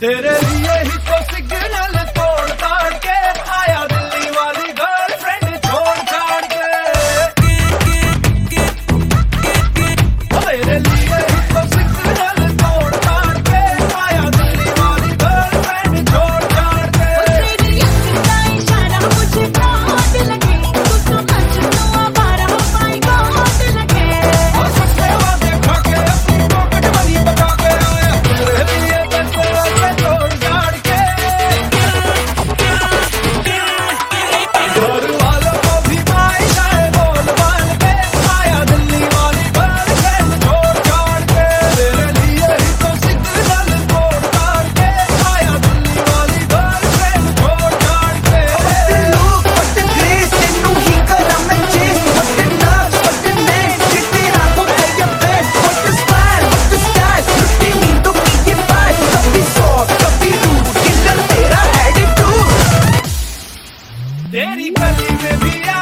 तेरे लिए ही तो सिग्नल तोड़ता के Erika, dime, mira.